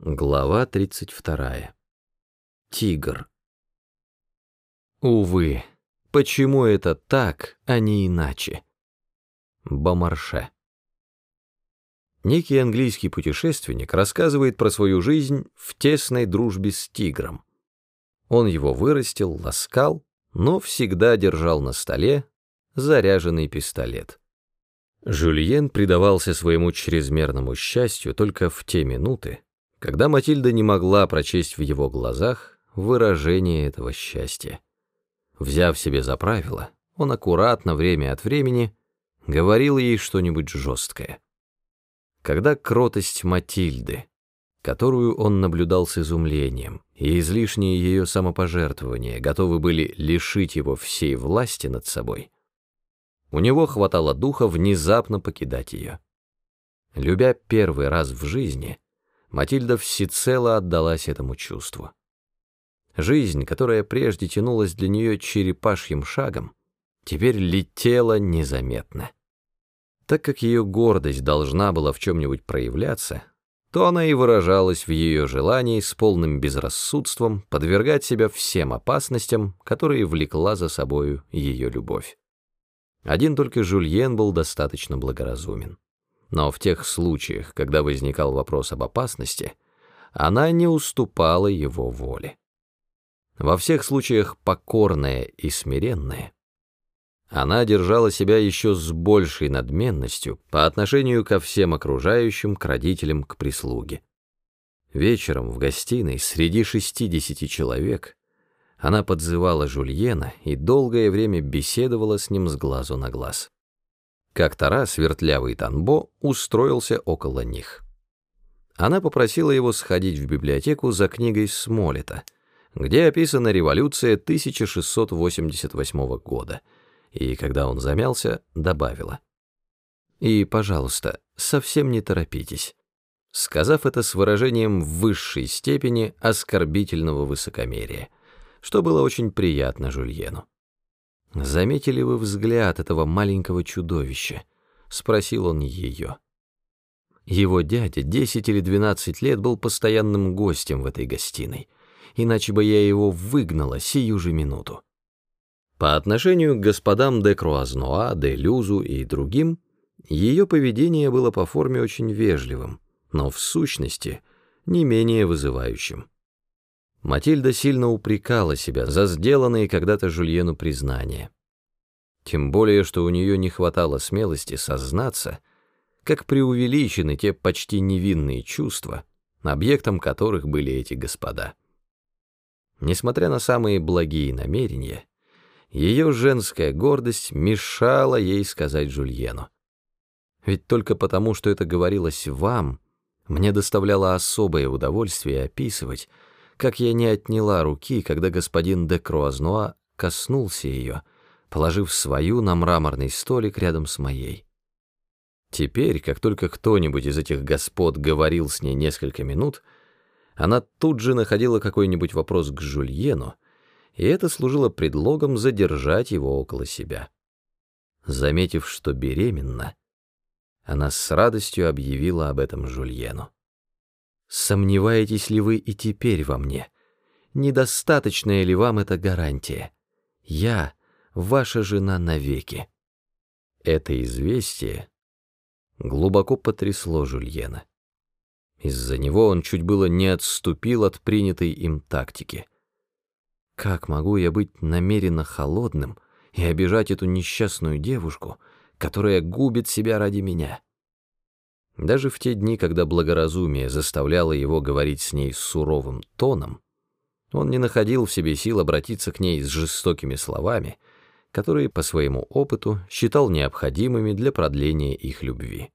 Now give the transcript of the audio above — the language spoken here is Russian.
Глава 32. Тигр. Увы, почему это так, а не иначе? Бомарше. Некий английский путешественник рассказывает про свою жизнь в тесной дружбе с тигром. Он его вырастил, ласкал, но всегда держал на столе заряженный пистолет. Жюльен предавался своему чрезмерному счастью только в те минуты, когда Матильда не могла прочесть в его глазах выражение этого счастья. Взяв себе за правило, он аккуратно время от времени говорил ей что-нибудь жесткое. Когда кротость Матильды, которую он наблюдал с изумлением, и излишние ее самопожертвования готовы были лишить его всей власти над собой, у него хватало духа внезапно покидать ее. Любя первый раз в жизни, Матильда всецело отдалась этому чувству. Жизнь, которая прежде тянулась для нее черепашьим шагом, теперь летела незаметно. Так как ее гордость должна была в чем-нибудь проявляться, то она и выражалась в ее желании с полным безрассудством подвергать себя всем опасностям, которые влекла за собою ее любовь. Один только Жульен был достаточно благоразумен. Но в тех случаях, когда возникал вопрос об опасности, она не уступала его воле. Во всех случаях покорная и смиренная, она держала себя еще с большей надменностью по отношению ко всем окружающим, к родителям, к прислуге. Вечером в гостиной среди шестидесяти человек она подзывала Жульена и долгое время беседовала с ним с глазу на глаз. Как-то раз вертлявый Танбо устроился около них. Она попросила его сходить в библиотеку за книгой Смолета, где описана революция 1688 года, и когда он замялся, добавила. «И, пожалуйста, совсем не торопитесь», сказав это с выражением высшей степени оскорбительного высокомерия, что было очень приятно Жульену. «Заметили вы взгляд этого маленького чудовища?» — спросил он ее. Его дядя десять или двенадцать лет был постоянным гостем в этой гостиной, иначе бы я его выгнала сию же минуту. По отношению к господам де Круазноа, де Люзу и другим, ее поведение было по форме очень вежливым, но в сущности не менее вызывающим. Матильда сильно упрекала себя за сделанные когда-то Жульену признания. Тем более, что у нее не хватало смелости сознаться, как преувеличены те почти невинные чувства, объектом которых были эти господа. Несмотря на самые благие намерения, ее женская гордость мешала ей сказать Жульену. Ведь только потому, что это говорилось вам, мне доставляло особое удовольствие описывать, как я не отняла руки, когда господин де Круазнуа коснулся ее, положив свою на мраморный столик рядом с моей. Теперь, как только кто-нибудь из этих господ говорил с ней несколько минут, она тут же находила какой-нибудь вопрос к Жульену, и это служило предлогом задержать его около себя. Заметив, что беременна, она с радостью объявила об этом Жульену. Сомневаетесь ли вы и теперь во мне? Недостаточная ли вам эта гарантия? Я ваша жена навеки. Это известие глубоко потрясло Жульена. Из-за него он чуть было не отступил от принятой им тактики. Как могу я быть намеренно холодным и обижать эту несчастную девушку, которая губит себя ради меня? Даже в те дни, когда благоразумие заставляло его говорить с ней суровым тоном, он не находил в себе сил обратиться к ней с жестокими словами, которые по своему опыту считал необходимыми для продления их любви.